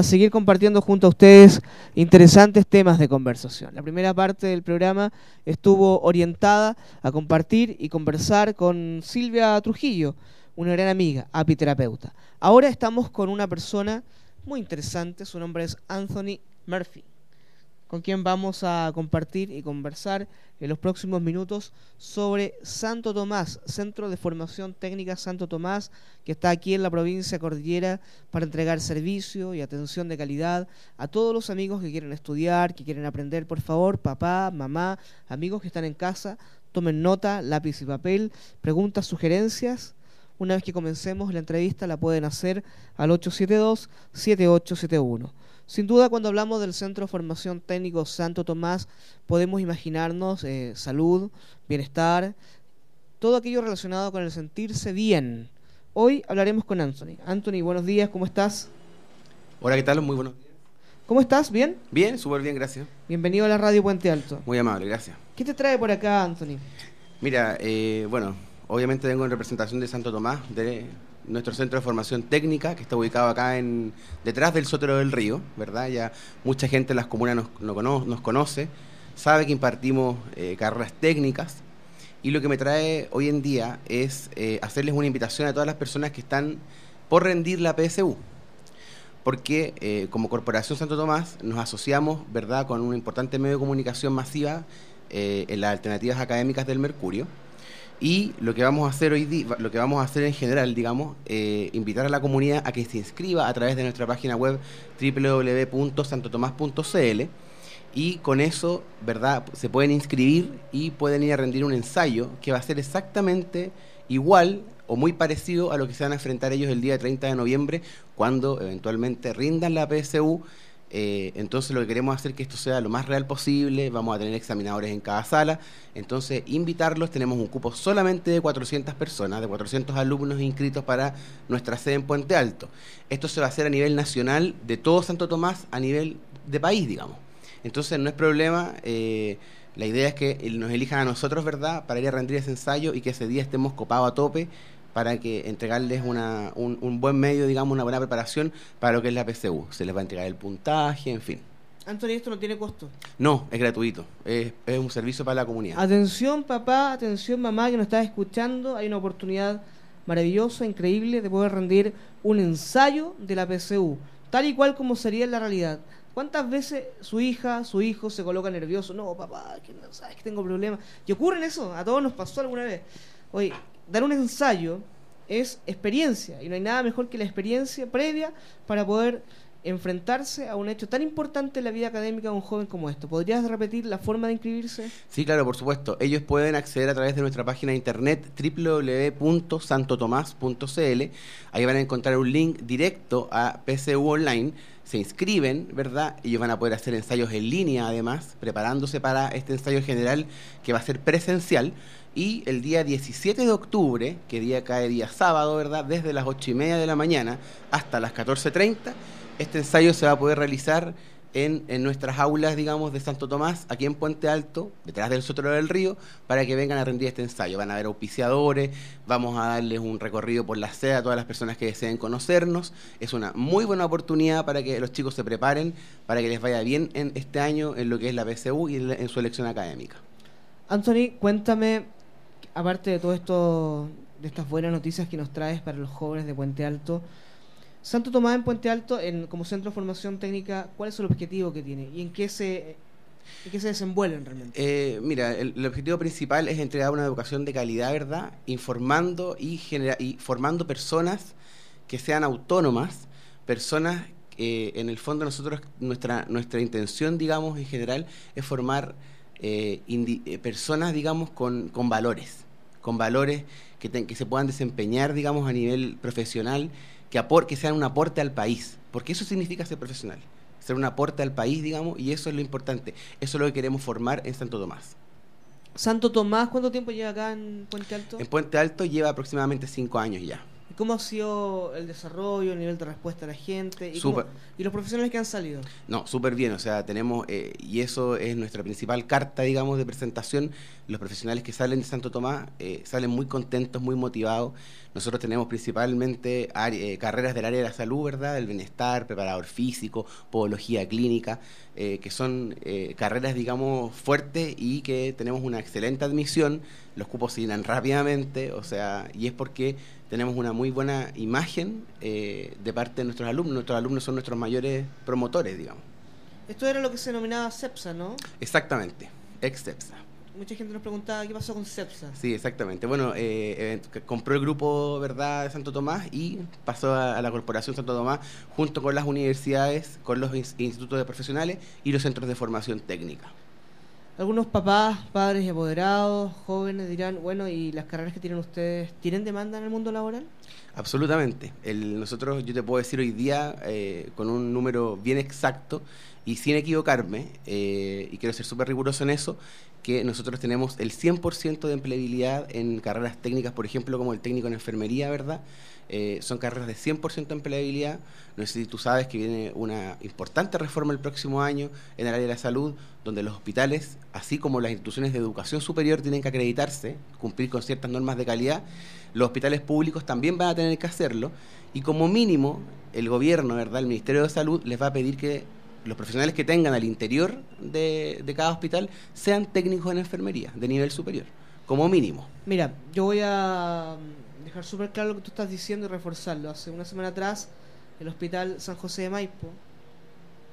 a seguir compartiendo junto a ustedes interesantes temas de conversación. La primera parte del programa estuvo orientada a compartir y conversar con Silvia Trujillo, una gran amiga, apiterapeuta. Ahora estamos con una persona muy interesante, su nombre es Anthony Murphy con quien vamos a compartir y conversar en los próximos minutos sobre Santo Tomás, Centro de Formación Técnica Santo Tomás, que está aquí en la provincia Cordillera para entregar servicio y atención de calidad a todos los amigos que quieren estudiar, que quieren aprender. Por favor, papá, mamá, amigos que están en casa, tomen nota, lápiz y papel, preguntas, sugerencias. Una vez que comencemos la entrevista la pueden hacer al 872-7871. Sin duda, cuando hablamos del Centro de Formación Técnico Santo Tomás, podemos imaginarnos eh, salud, bienestar, todo aquello relacionado con el sentirse bien. Hoy hablaremos con Anthony. Anthony, buenos días, ¿cómo estás? Hola, ¿qué tal? Muy buenos días. ¿Cómo estás? ¿Bien? Bien, súper bien, gracias. Bienvenido a la Radio Puente Alto. Muy amable, gracias. ¿Qué te trae por acá, Anthony? Mira, eh, bueno, obviamente vengo en representación de Santo Tomás, de nuestro centro de formación técnica, que está ubicado acá en detrás del Sotero del Río, ¿verdad? Ya mucha gente en las comunas nos, conoce, sabe que impartimos eh, carreras técnicas, y lo que me trae hoy en día es eh, hacerles una invitación a todas las personas que están por rendir la PSU. Porque eh, como Corporación Santo Tomás nos asociamos, ¿verdad?, con un importante medio de comunicación masiva en las alternativas académicas del Mercurio y lo que vamos a hacer hoy lo que vamos a hacer en general, digamos, eh, invitar a la comunidad a que se inscriba a través de nuestra página web www.santotomás.cl y con eso, ¿verdad? Se pueden inscribir y pueden ir a rendir un ensayo que va a ser exactamente igual o muy parecido a lo que se van a enfrentar ellos el día 30 de noviembre cuando eventualmente rindan la PSU eh, entonces lo que queremos hacer es que esto sea lo más real posible, vamos a tener examinadores en cada sala, entonces invitarlos, tenemos un cupo solamente de 400 personas, de 400 alumnos inscritos para nuestra sede en Puente Alto. Esto se va a hacer a nivel nacional de todo Santo Tomás, a nivel de país, digamos. Entonces no es problema, eh, la idea es que nos elijan a nosotros, ¿verdad?, para ir a rendir ese ensayo y que ese día estemos copados a tope para que entregarles una, un, buen medio, digamos, una buena preparación para lo que es la PCU. Se les va a entregar el puntaje, en fin. Antonio, ¿esto no tiene costo? No, es gratuito. Es, es un servicio para la comunidad. Atención, papá, atención, mamá, que nos está escuchando. Hay una oportunidad maravillosa, increíble, de poder rendir un ensayo de la PCU, tal y cual como sería en la realidad. ¿Cuántas veces su hija, su hijo se coloca nervioso? No, papá, que no sabes que tengo problemas. Y ocurre eso, a todos nos pasó alguna vez. Oye, dar un ensayo es experiencia y no hay nada mejor que la experiencia previa para poder enfrentarse a un hecho tan importante en la vida académica de un joven como esto. ¿Podrías repetir la forma de inscribirse? Sí, claro, por supuesto. Ellos pueden acceder a través de nuestra página de internet www.santotomás.cl. Ahí van a encontrar un link directo a PCU Online. Se inscriben, ¿verdad? Ellos van a poder hacer ensayos en línea, además, preparándose para este ensayo general que va a ser presencial y el día 17 de octubre, que día cae día sábado, ¿verdad? Desde las 8 y media de la mañana hasta las 14.30, este ensayo se va a poder realizar en, en, nuestras aulas, digamos, de Santo Tomás, aquí en Puente Alto, detrás del Sotero del Río, para que vengan a rendir este ensayo. Van a haber auspiciadores, vamos a darles un recorrido por la sede a todas las personas que deseen conocernos. Es una muy buena oportunidad para que los chicos se preparen, para que les vaya bien en este año en lo que es la PSU y en su elección académica. Anthony, cuéntame aparte de todo esto, de estas buenas noticias que nos traes para los jóvenes de Puente Alto, Santo Tomás en Puente Alto, en, como centro de formación técnica, ¿cuál es el objetivo que tiene y en qué se, en qué se desenvuelven realmente? Eh, mira, el, objetivo principal es entregar una educación de calidad, ¿verdad? Informando y, y formando personas que sean autónomas, personas que en el fondo nosotros, nuestra, nuestra intención, digamos, en general, es formar eh, eh, personas, digamos, con, con, valores, con valores que, que se puedan desempeñar, digamos, a nivel profesional, que, que sean un aporte al país, porque eso significa ser profesional, ser un aporte al país, digamos, y eso es lo importante, eso es lo que queremos formar en Santo Tomás. Santo Tomás, ¿cuánto tiempo lleva acá en Puente Alto? En Puente Alto lleva aproximadamente cinco años ya. Cómo ha sido el desarrollo, el nivel de respuesta de la gente? ¿Y, los profesionales que han salido? No, súper bien, o sea, tenemos, eh, y eso es nuestra principal carta, digamos, de presentación. Los profesionales que salen de Santo Tomás eh, salen muy contentos, muy motivados. Nosotros tenemos principalmente eh, carreras del área de la salud, ¿verdad? Del bienestar, preparador físico, podología clínica, que son carreras, digamos, fuertes y que tenemos una excelente admisión. Los cupos se llenan rápidamente, o sea, y es porque tenemos una muy buena imagen eh, de parte de nuestros alumnos. Nuestros alumnos son nuestros mayores promotores, digamos. Esto era lo que se denominaba CEPSA, ¿no? Exactamente, ex-CEPSA. Mucha gente nos preguntaba qué pasó con CEPSA. Sí, exactamente. Bueno, eh, eh, compró el grupo ¿verdad? de Santo Tomás y pasó a, a la Corporación Santo Tomás junto con las universidades, con los ins- institutos de profesionales y los centros de formación técnica. Algunos papás, padres y apoderados, jóvenes dirán, bueno, ¿y las carreras que tienen ustedes tienen demanda en el mundo laboral? Absolutamente. El, nosotros, yo te puedo decir hoy día, eh, con un número bien exacto y sin equivocarme, eh, y quiero ser súper riguroso en eso, que nosotros tenemos el 100% de empleabilidad en carreras técnicas, por ejemplo, como el técnico en enfermería, ¿verdad? Eh, son carreras de 100% de empleabilidad. No sé si tú sabes que viene una importante reforma el próximo año en el área de la salud, donde los hospitales, así como las instituciones de educación superior, tienen que acreditarse, cumplir con ciertas normas de calidad. Los hospitales públicos también van a tener que hacerlo. Y como mínimo, el gobierno, ¿verdad? El Ministerio de Salud les va a pedir que los profesionales que tengan al interior de, de cada hospital sean técnicos en enfermería, de nivel superior, como mínimo. Mira, yo voy a dejar súper claro lo que tú estás diciendo y reforzarlo. Hace una semana atrás, el Hospital San José de Maipo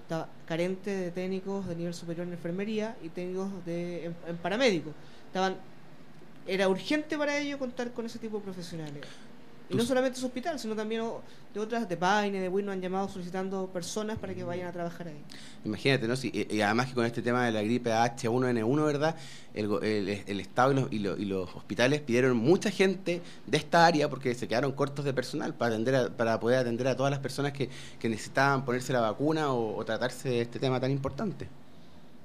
estaba carente de técnicos de nivel superior en enfermería y técnicos de, en, en paramédicos. Estaban, era urgente para ellos contar con ese tipo de profesionales. Y no solamente ese hospital, sino también de otras, de Paine, de Win, nos han llamado solicitando personas para que vayan a trabajar ahí. Imagínate, ¿no? Si- y, y además que con este tema de la gripe H1N1, ¿verdad? El, el- el Estado y los, y, los, y los hospitales pidieron mucha gente de esta área porque se quedaron cortos de personal para atender a- para poder atender a todas las personas que, que necesitaban ponerse la vacuna o, o tratarse de este tema tan importante.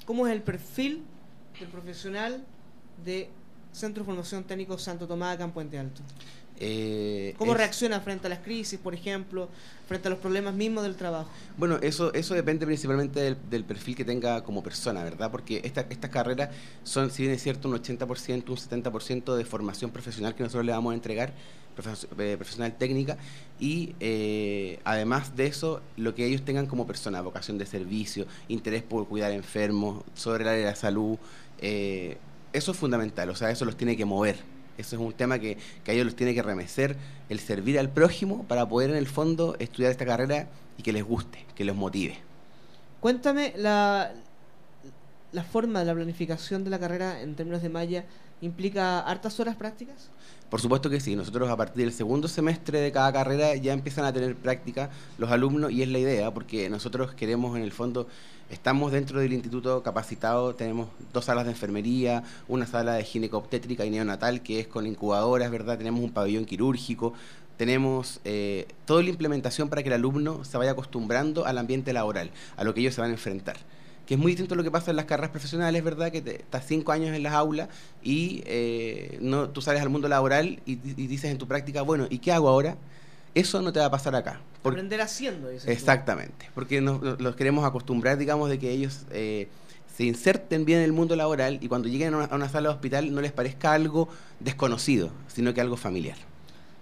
¿Cómo es el perfil del profesional de Centro de Formación Técnico Santo Tomás acá en Puente Alto? Eh, ¿Cómo es- reacciona frente a las crisis, por ejemplo, frente a los problemas mismos del trabajo? Bueno, eso, eso depende principalmente del, del perfil que tenga como persona, ¿verdad? Porque esta- estas carreras son, si bien es cierto, un 80%, un 70% de formación profesional que nosotros le vamos a entregar, profes- eh, profesional técnica, y eh, además de eso, lo que ellos tengan como persona, vocación de servicio, interés por cuidar enfermos, sobre el área de la salud, eh, eso es fundamental, o sea, eso los tiene que mover. Eso es un tema que, a ellos los tiene que remecer, el servir al prójimo para poder en el fondo estudiar esta carrera y que les guste, que los motive. Cuéntame la, la forma de la planificación de la carrera en términos de malla. ¿Implica hartas horas prácticas? Por supuesto que sí, nosotros a partir del segundo semestre de cada carrera ya empiezan a tener práctica los alumnos y es la idea, porque nosotros queremos en el fondo, estamos dentro del instituto capacitado, tenemos dos salas de enfermería, una sala de ginecobstétrica y neonatal que es con incubadoras, ¿verdad? Tenemos un pabellón quirúrgico, tenemos eh, toda la implementación para que el alumno se vaya acostumbrando al ambiente laboral, a lo que ellos se van a enfrentar. Que es muy distinto a lo que pasa en las carreras profesionales, ¿verdad? Que te- estás cinco años en las aulas y eh, no, tú sales al mundo laboral y, y dices en tu práctica, bueno, ¿y qué hago ahora? Eso no te va a pasar acá. Aprender haciendo, dices tú. Exactamente, porque nos, nos- los queremos acostumbrar, digamos, de que ellos eh, se inserten bien en el mundo laboral y cuando lleguen a una, a una sala de hospital no les parezca algo desconocido, sino que algo familiar.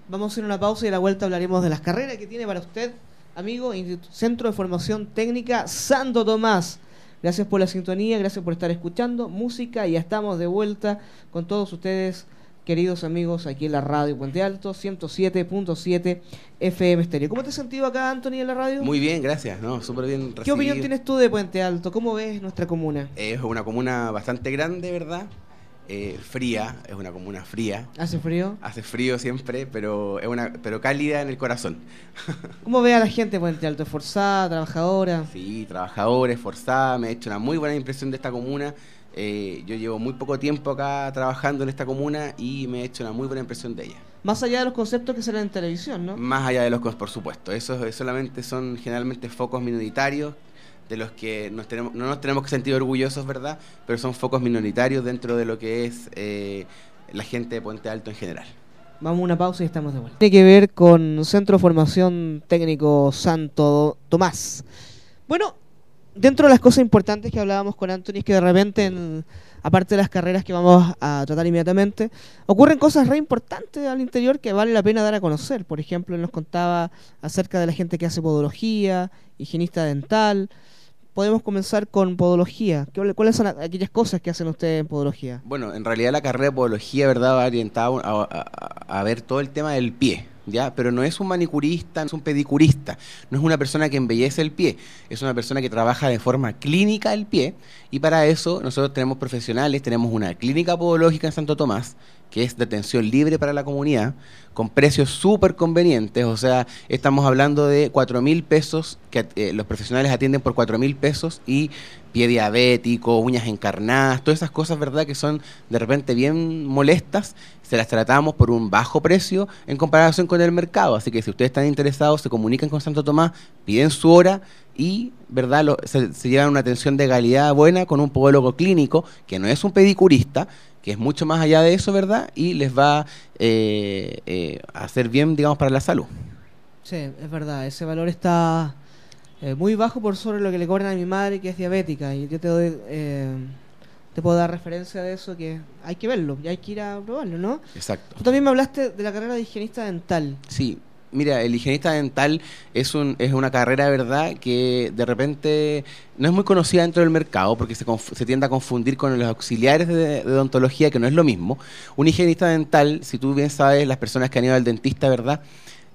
Vamos a hacer una pausa y a la vuelta hablaremos de las carreras que tiene para usted, amigo, Centro de Formación Técnica Santo Tomás. Gracias por la sintonía, gracias por estar escuchando música y ya estamos de vuelta con todos ustedes, queridos amigos, aquí en la radio Puente Alto, 107.7 FM Estéreo. ¿Cómo te has sentido acá, Anthony, en la radio? Muy bien, gracias, ¿no? Súper bien recibido. ¿Qué opinión tienes tú de Puente Alto? ¿Cómo ves nuestra comuna? Es una comuna bastante grande, ¿verdad? Eh, fría, es una comuna fría. ¿Hace frío? Hace frío siempre, pero es una pero cálida en el corazón. ¿Cómo ve a la gente Puente Alto? ¿Esforzada, trabajadora? Sí, trabajadora, esforzada, me ha hecho una muy buena impresión de esta comuna. Eh, yo llevo muy poco tiempo acá trabajando en esta comuna y me ha hecho una muy buena impresión de ella. Más allá de los conceptos que salen en televisión, ¿no? Más allá de los costos, por supuesto. Esos solamente son generalmente focos minoritarios de los que nos tenemos, no nos tenemos que sentir orgullosos, ¿verdad? Pero son focos minoritarios dentro de lo que es eh, la gente de Puente Alto en general. Vamos a una pausa y estamos de vuelta. Tiene que ver con Centro Formación Técnico Santo Tomás. Bueno, dentro de las cosas importantes que hablábamos con Anthony es que de repente, aparte de las carreras que vamos a tratar inmediatamente, ocurren cosas re importantes al interior que vale la pena dar a conocer. Por ejemplo, él nos contaba acerca de la gente que hace podología, higienista dental, podemos comenzar con podología. ¿Cuáles son aquellas cosas que hacen ustedes en podología? Bueno, en realidad la carrera de podología, ¿verdad?, va orientada a, ver todo el tema del pie. ¿Ya? Pero no es un manicurista, no es un pedicurista, no es una persona que embellece el pie, es una persona que trabaja de forma clínica el pie y para eso nosotros tenemos profesionales, tenemos una clínica podológica en Santo Tomás, que es de atención libre para la comunidad, con precios súper convenientes, o sea, estamos hablando de cuatro mil pesos, que eh, los profesionales atienden por cuatro mil pesos y pie diabético, uñas encarnadas, todas esas cosas, ¿verdad?, que son de repente bien molestas, se las tratamos por un bajo precio en comparación con el mercado. Así que si ustedes están interesados, se comunican con Santo Tomás, piden su hora y, ¿verdad?, se, se, llevan una atención de calidad buena con un podólogo clínico, que no es un pedicurista, que es mucho más allá de eso, ¿verdad? Y les va eh, eh, a hacer bien, digamos, para la salud. Sí, es verdad, ese valor está eh, muy bajo por sobre lo que le cobran a mi madre, que es diabética, y yo te doy... te puedo dar referencia de eso que hay que verlo y hay que ir a probarlo, ¿no? Exacto. Tú también me hablaste de la carrera de higienista dental. Sí, Mira, el higienista dental es, un, es una carrera, ¿verdad?, que de repente no es muy conocida dentro del mercado porque se, tiende a confundir con los auxiliares de, odontología, que no es lo mismo. Un higienista dental, si tú bien sabes, las personas que han ido al dentista, ¿verdad?,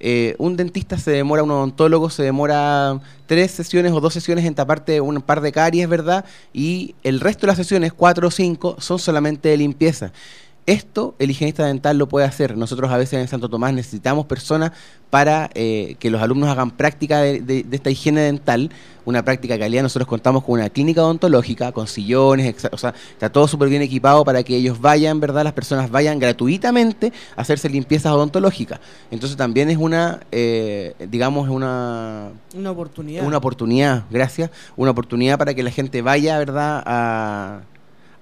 eh, un dentista se demora, un odontólogo se demora tres sesiones o dos sesiones en taparte un par de caries, ¿verdad? Y el resto de las sesiones, cuatro o cinco, son solamente de limpieza. Esto el higienista dental lo puede hacer. Nosotros a veces en Santo Tomás necesitamos personas para eh, que los alumnos hagan práctica de, esta higiene dental, una práctica de calidad. Nosotros contamos con una clínica odontológica, con sillones, o sea, está todo súper bien equipado para que ellos vayan, ¿verdad? Las personas vayan gratuitamente a hacerse limpiezas odontológicas. Entonces también es una, eh, digamos, una... Una oportunidad. Una oportunidad, gracias. Una oportunidad para que la gente vaya, ¿verdad? A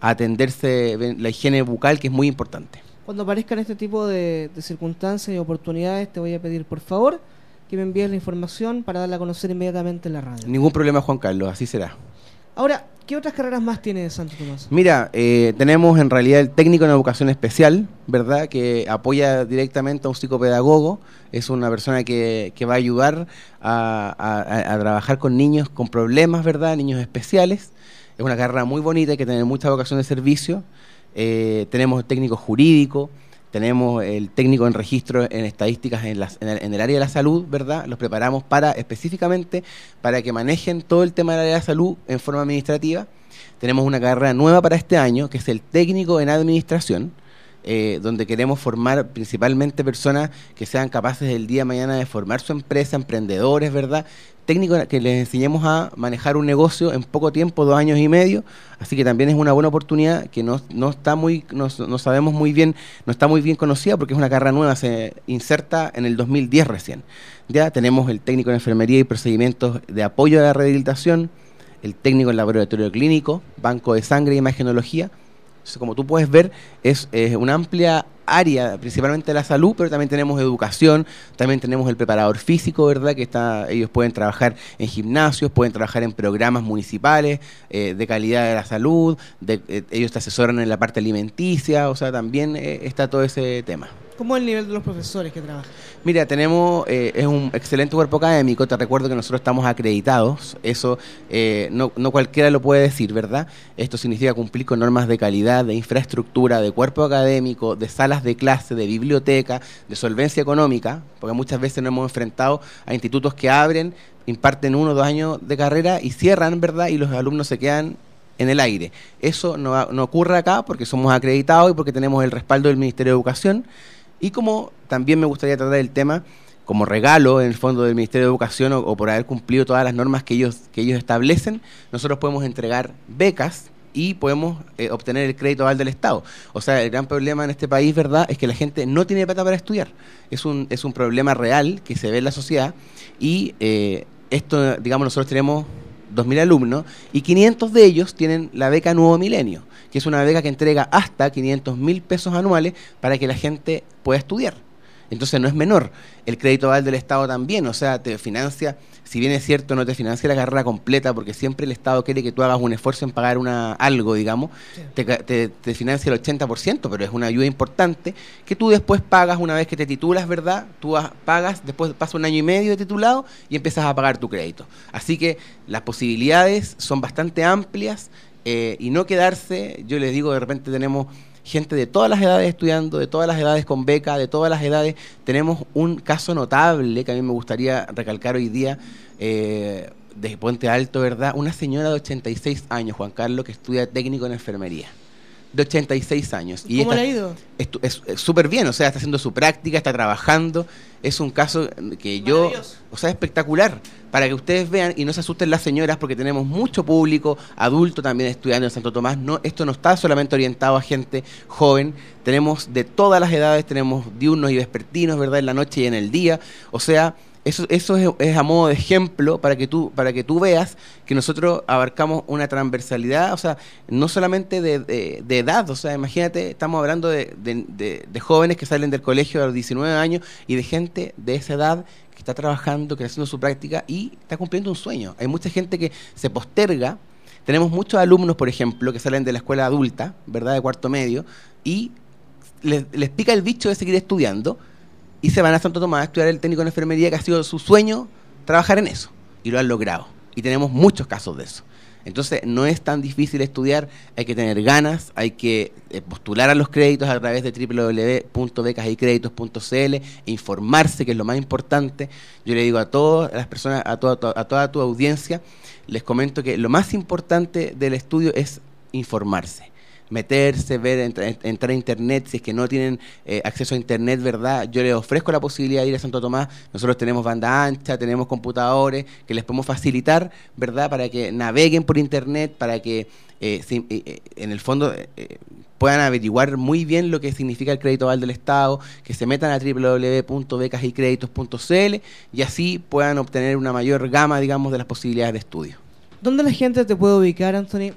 atenderse la higiene bucal, que es muy importante. Cuando aparezcan este tipo de, circunstancias y oportunidades, te voy a pedir, por favor, que me envíes la información para darla a conocer inmediatamente en la radio. Ningún problema, Juan Carlos, así será. Ahora, ¿qué otras carreras más tiene Santo Tomás? Mira, eh, tenemos en realidad el técnico en educación especial, ¿verdad? Que apoya directamente a un psicopedagogo. Es una persona que, va a ayudar a, trabajar con niños con problemas, ¿verdad? Niños especiales. Es una carrera muy bonita, hay que tener mucha vocación de servicio. Eh, tenemos el técnico jurídico, tenemos el técnico en registro en estadísticas en, el, área de la salud, ¿verdad? Los preparamos para específicamente para que manejen todo el tema del área de la salud en forma administrativa. Tenemos una carrera nueva para este año, que es el técnico en administración, eh, donde queremos formar principalmente personas que sean capaces el día de mañana de formar su empresa, emprendedores, ¿verdad? Técnicos que les enseñemos a manejar un negocio en poco tiempo, dos años y medio, así que también es una buena oportunidad que no, no está muy, no, no, sabemos muy bien, no está muy bien conocida porque es una carrera nueva, se inserta en el 2010 recién. Ya tenemos el técnico en enfermería y procedimientos de apoyo a la rehabilitación, el técnico en laboratorio clínico, banco de sangre y imagenología, como tú puedes ver, es, una amplia área, principalmente de la salud, pero también tenemos educación, también tenemos el preparador físico, ¿verdad? Que está, ellos pueden trabajar en gimnasios, pueden trabajar en programas municipales eh, de calidad de la salud, eh, ellos te asesoran en la parte alimenticia, o sea, también eh, está todo ese tema. ¿Cómo es el nivel de los profesores que trabajan? Mira, tenemos, eh, es un excelente cuerpo académico, te recuerdo que nosotros estamos acreditados, eso eh, no, cualquiera lo puede decir, ¿verdad? Esto significa cumplir con normas de calidad, de infraestructura, de cuerpo académico, de salas de clase, de biblioteca, de solvencia económica, porque muchas veces nos hemos enfrentado a institutos que abren, imparten uno o dos años de carrera y cierran, ¿verdad? Y los alumnos se quedan en el aire. Eso no ocurre acá porque somos acreditados y porque tenemos el respaldo del Ministerio de Educación y como también me gustaría tratar el tema como regalo en el fondo del Ministerio de Educación o, por haber cumplido todas las normas que ellos, que ellos establecen, nosotros podemos entregar becas y podemos eh, obtener el crédito aval del Estado. O sea, el gran problema en este país, ¿verdad?, es que la gente no tiene plata para estudiar. Es un, es un problema real que se ve en la sociedad y eh, esto, digamos, nosotros tenemos 2.000 alumnos y 500 de ellos tienen la beca Nuevo Milenio que es una beca que entrega hasta 500 mil pesos anuales para que la gente pueda estudiar. Entonces no es menor. El crédito aval del Estado también, o sea, te financia, si bien es cierto, no te financia la carrera completa, porque siempre el Estado quiere que tú hagas un esfuerzo en pagar una algo, digamos, te, te, financia el 80%, pero es una ayuda importante, que tú después pagas una vez que te titulas, ¿verdad? Tú pagas, después pasa un año y medio de titulado y empiezas a pagar tu crédito. Así que las posibilidades son bastante amplias eh, y no quedarse, yo les digo, de repente tenemos gente de todas las edades estudiando, de todas las edades con beca, de todas las edades. Tenemos un caso notable que a mí me gustaría recalcar hoy día. Eh, Puente Alto, ¿verdad? Una señora de 86 años, Juan Carlos, que estudia técnico en enfermería de 86 años. Y ¿Cómo le ha ido? Es súper bien, o sea, está haciendo su práctica, está trabajando. Es un caso que yo, o sea, espectacular, para que ustedes vean y no se asusten las señoras, porque tenemos mucho público adulto también estudiando en Santo Tomás. No, esto no está solamente orientado a gente joven, tenemos de todas las edades, tenemos diurnos y vespertinos, ¿verdad? En la noche y en el día. O sea, eso, eso es, a modo de ejemplo para que tú para que tú veas que nosotros abarcamos una transversalidad, o sea, no solamente de, edad, o sea, imagínate, estamos hablando de, de, jóvenes que salen del colegio a los 19 años y de gente de esa edad que está trabajando, que está haciendo su práctica y está cumpliendo un sueño. Hay mucha gente que se posterga. Tenemos muchos alumnos, por ejemplo, que salen de la escuela adulta, ¿verdad?, de cuarto medio, y les, les pica el bicho de seguir estudiando y se van a Santo Tomás a estudiar el técnico en enfermería, que ha sido su sueño trabajar en eso. Y lo han logrado. Y tenemos muchos casos de eso. Entonces, no es tan difícil estudiar, hay que tener ganas, hay que eh, postular a los créditos a través de www.becasycreditos.cl e informarse, que es lo más importante. Yo le digo a todas las personas, a toda, a toda tu audiencia, les comento que lo más importante del estudio es informarse meterse, ver, entrar a internet, si es que no tienen eh, acceso a internet, ¿verdad? Yo les ofrezco la posibilidad de ir a Santo Tomás, nosotros tenemos banda ancha, tenemos computadores que les podemos facilitar, ¿verdad? Para que naveguen por internet, para que eh, eh, en el fondo puedan averiguar muy bien lo que significa el crédito aval del Estado, que se metan a www.becasycreditos.cl y así puedan obtener una mayor gama, digamos, de las posibilidades de estudio. ¿Dónde la gente te puede ubicar, Anthony?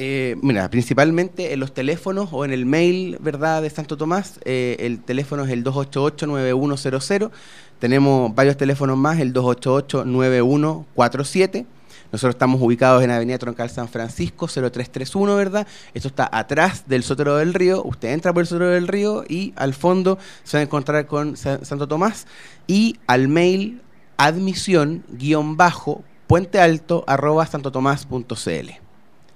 Eh, mira, principalmente en los teléfonos o en el mail, ¿verdad?, de Santo Tomás. Eh, el teléfono es el 288-9100. Tenemos varios teléfonos más, el 288-9147. Nosotros estamos ubicados en Avenida Troncal San Francisco, 0331, ¿verdad? Esto está atrás del Sotero del Río. Usted entra por el Sotero del Río y al fondo se va a encontrar con Santo Tomás. Y al mail admisión guion bajo puente alto arroba santotomás.cl.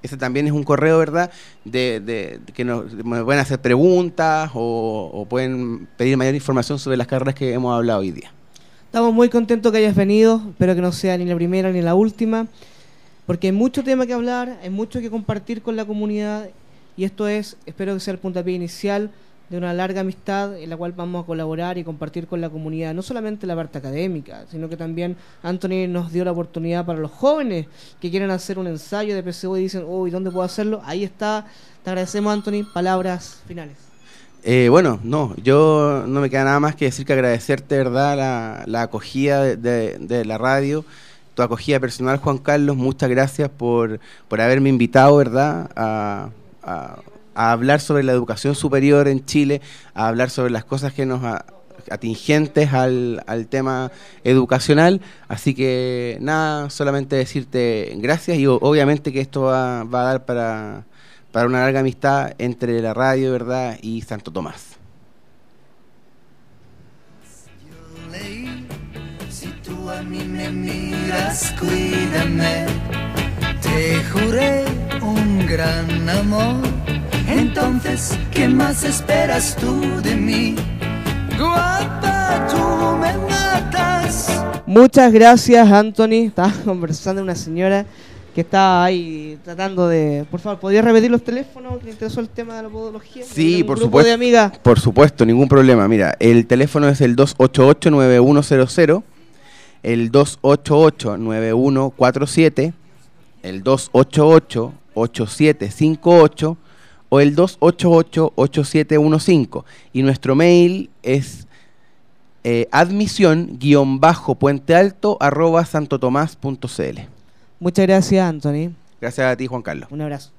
Ese también es un correo, ¿verdad? De, que nos, pueden hacer preguntas o, pueden pedir mayor información sobre las carreras que hemos hablado hoy día. Estamos muy contentos que hayas venido, espero que no sea ni la primera ni la última, porque hay mucho tema que hablar, hay mucho que compartir con la comunidad y esto es, espero que sea el puntapié inicial de una larga amistad en la cual vamos a colaborar y compartir con la comunidad, no solamente la parte académica, sino que también Anthony nos dio la oportunidad para los jóvenes que quieren hacer un ensayo de PCO y dicen, uy, ¿dónde puedo hacerlo? Ahí está. Te agradecemos, Anthony. Palabras finales. Eh, bueno, no, yo no me queda nada más que decir que agradecerte, ¿verdad?, la, acogida de, la radio, tu acogida personal, Juan Carlos. Muchas gracias por, por haberme invitado, ¿verdad?, a hablar sobre la educación superior en Chile, a hablar sobre las cosas que nos atingentes al, al tema educacional. Así que nada, solamente decirte gracias y obviamente que esto va, va a dar para, para una larga amistad entre la radio, ¿verdad? Y Santo Tomás. Si tú a mí me miras, cuídame. Te juré un gran amor entonces, ¿qué más esperas tú de mí? Guapa, tú me matas. Muchas gracias, Anthony. Estaba conversando una señora que estaba ahí tratando de... Por favor, ¿podría repetir los teléfonos? ¿Le interesó el tema de la podología? Sí, por supuesto. De amiga? Por supuesto, ningún problema. Mira, el teléfono es el 288-9100, el 288-9147, el 288-8758 o el 288-8715. Y nuestro mail es eh, admisión-puente alto arroba santotomás.cl. Muchas gracias, Anthony. Gracias a ti, Juan Carlos. Un abrazo.